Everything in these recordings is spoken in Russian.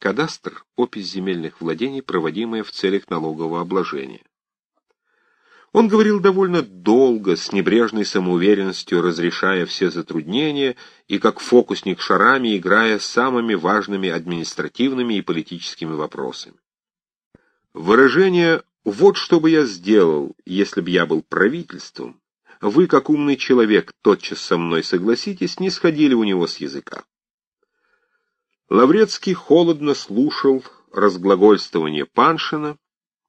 Кадастр — опись земельных владений, проводимая в целях налогового обложения. Он говорил довольно долго, с небрежной самоуверенностью разрешая все затруднения и как фокусник шарами играя самыми важными административными и политическими вопросами. Выражение «вот что бы я сделал, если бы я был правительством», вы, как умный человек, тотчас со мной согласитесь, не сходили у него с языка. Лаврецкий холодно слушал разглагольствование Паншина,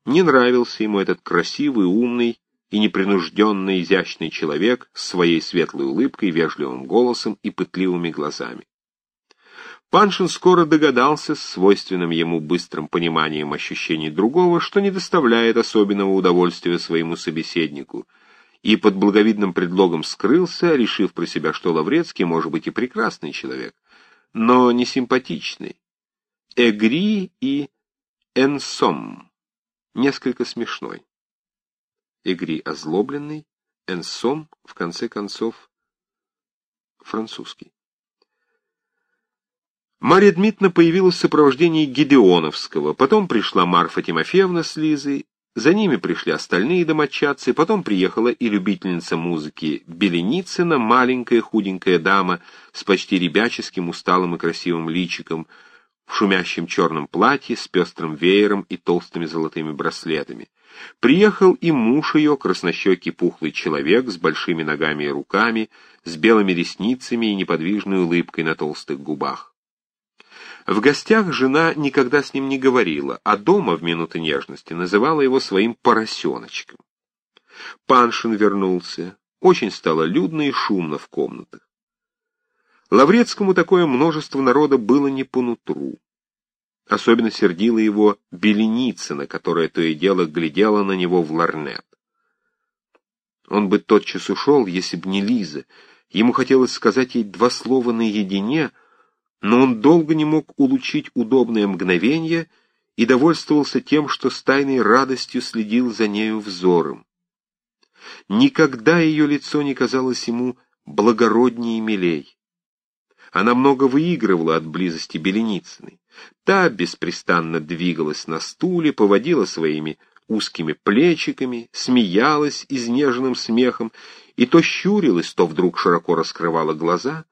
не нравился ему этот красивый, умный и непринужденный изящный человек с своей светлой улыбкой, вежливым голосом и пытливыми глазами. Паншин скоро догадался, с свойственным ему быстрым пониманием ощущений другого, что не доставляет особенного удовольствия своему собеседнику, и под благовидным предлогом скрылся, решив про себя, что Лаврецкий может быть и прекрасный человек, но не симпатичный. Эгри и энсом несколько смешной. Игри озлобленный, энсом, в конце концов, французский. Марья Дмитриевна появилась в сопровождении Гедеоновского, потом пришла Марфа Тимофеевна с Лизой, за ними пришли остальные домочадцы, потом приехала и любительница музыки Беленицына, маленькая худенькая дама с почти ребяческим усталым и красивым личиком, в шумящем черном платье с пестрым веером и толстыми золотыми браслетами. Приехал и муж ее, краснощекий пухлый человек с большими ногами и руками, с белыми ресницами и неподвижной улыбкой на толстых губах. В гостях жена никогда с ним не говорила, а дома в минуты нежности называла его своим поросеночком. Паншин вернулся. Очень стало людно и шумно в комнатах. Лаврецкому такое множество народа было не по нутру. Особенно сердила его Беленицына, которая то и дело глядела на него в ларнет. Он бы тотчас ушел, если б не Лиза. Ему хотелось сказать ей два слова наедине, но он долго не мог улучить удобное мгновение и довольствовался тем, что с тайной радостью следил за нею взором. Никогда ее лицо не казалось ему благороднее и милей. Она много выигрывала от близости Беленицыной. Та беспрестанно двигалась на стуле, поводила своими узкими плечиками, смеялась изнеженным смехом и то щурилась, то вдруг широко раскрывала глаза.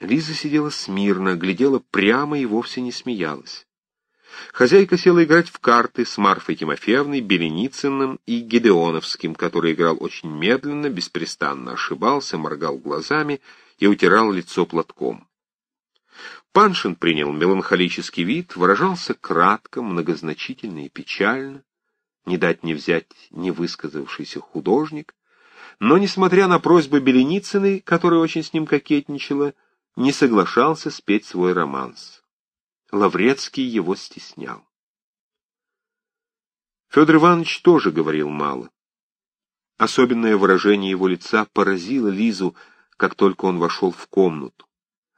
Лиза сидела смирно, глядела прямо и вовсе не смеялась. Хозяйка села играть в карты с Марфой Тимофеевной, Беленицыным и Гедеоновским, который играл очень медленно, беспрестанно ошибался, моргал глазами и утирал лицо платком. Паншин принял меланхолический вид, выражался кратко, многозначительно и печально, не дать не взять невысказавшийся художник, но, несмотря на просьбы Беленицыной, которая очень с ним кокетничала, не соглашался спеть свой романс. Лаврецкий его стеснял. Федор Иванович тоже говорил мало. Особенное выражение его лица поразило Лизу, как только он вошел в комнату.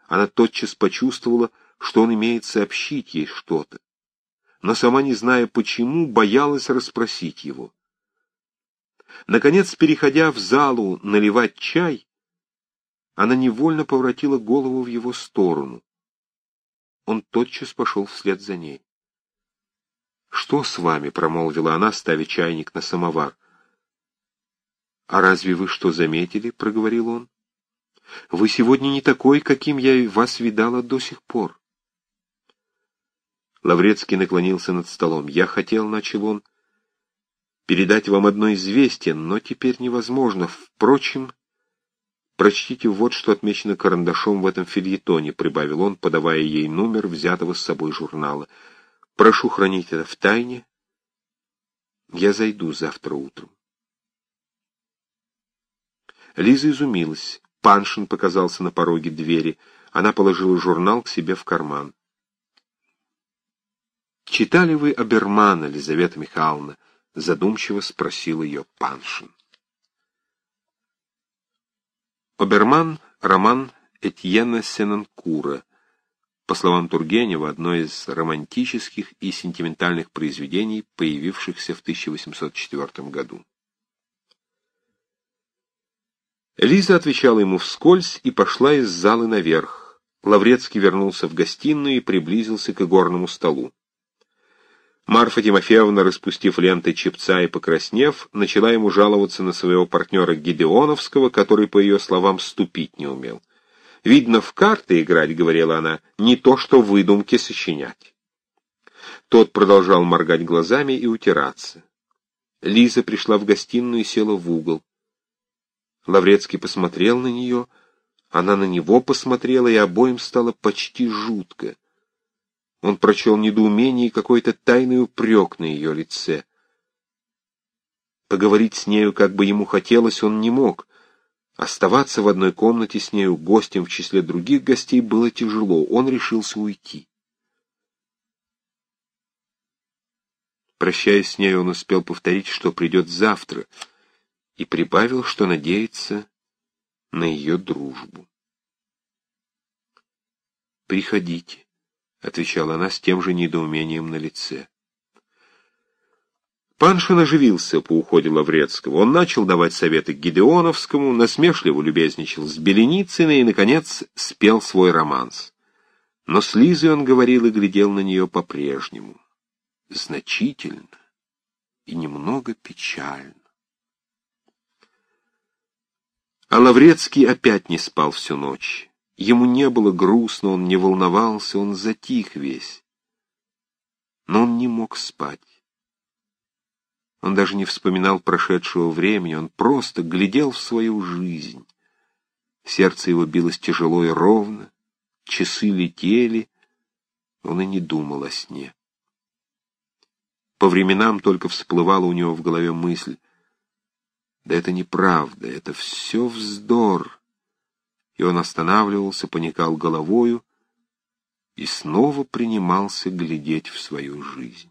Она тотчас почувствовала, что он имеет сообщить ей что-то, но сама, не зная почему, боялась расспросить его. Наконец, переходя в залу наливать чай, она невольно поворотила голову в его сторону. Он тотчас пошел вслед за ней. «Что с вами?» — промолвила она, ставя чайник на самовар. «А разве вы что заметили?» — проговорил он. Вы сегодня не такой, каким я вас видала до сих пор. Лаврецкий наклонился над столом. Я хотел, начал он, передать вам одно известие, но теперь невозможно. Впрочем, прочтите вот, что отмечено карандашом в этом фильетоне, прибавил он, подавая ей номер взятого с собой журнала. Прошу хранить это в тайне. Я зайду завтра утром. Лиза изумилась. Паншин показался на пороге двери. Она положила журнал к себе в карман. «Читали вы Абермана, Лизавета Михайловна?» — задумчиво спросил ее Паншин. Оберман — роман Этьена Сенанкура, по словам Тургенева, одно из романтических и сентиментальных произведений, появившихся в 1804 году. Лиза отвечала ему вскользь и пошла из залы наверх. Лаврецкий вернулся в гостиную и приблизился к игорному столу. Марфа Тимофеевна, распустив ленты чепца и покраснев, начала ему жаловаться на своего партнера Гидеоновского, который, по ее словам, ступить не умел. «Видно, в карты играть, — говорила она, — не то, что выдумки сочинять». Тот продолжал моргать глазами и утираться. Лиза пришла в гостиную и села в угол. Лаврецкий посмотрел на нее, она на него посмотрела, и обоим стало почти жутко. Он прочел недоумение и какой-то тайный упрек на ее лице. Поговорить с нею, как бы ему хотелось, он не мог. Оставаться в одной комнате с нею гостем в числе других гостей было тяжело, он решился уйти. Прощаясь с ней, он успел повторить, что придет завтра, и прибавил, что надеется на ее дружбу. «Приходите», — отвечала она с тем же недоумением на лице. Паншин оживился по уходе Лаврецкого. Он начал давать советы Гидеоновскому, насмешливо любезничал с Беленицыной и, наконец, спел свой романс. Но с Лизой он говорил и глядел на нее по-прежнему значительно и немного печально. А Лаврецкий опять не спал всю ночь. Ему не было грустно, он не волновался, он затих весь. Но он не мог спать. Он даже не вспоминал прошедшего времени, он просто глядел в свою жизнь. Сердце его билось тяжело и ровно, часы летели, он и не думал о сне. По временам только всплывала у него в голове мысль. Да это неправда, это все вздор. И он останавливался, поникал головою и снова принимался глядеть в свою жизнь.